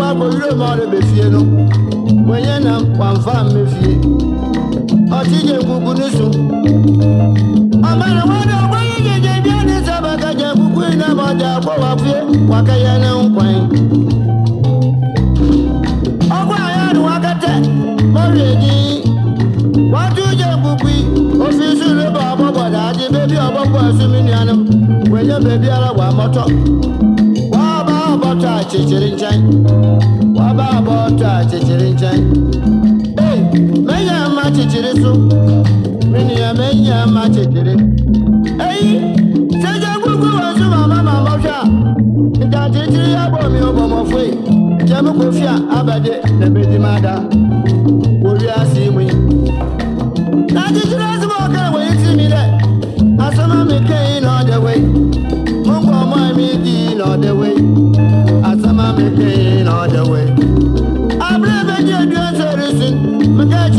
wa boliro ma ọrụ mefienu wenye na mkpamfa mmefie ọchịje nkwukwu n'usu ọmara nwadị ọgbanye jeje bịa n'ịsa maka je nkwukwu ina ma ọja akwọwafie kwaka ya na nkwanye ọkwa mi ara abọtọ achichiri nchai waba abọtọ achichiri nchai ee menya ma chichiri so menya menya ma chichiri eyi sẹjẹ gbogbo wọn mama màmá màmá nta chichiri yà bọ mi ò bọ mọ fún yìí jẹ mú mada.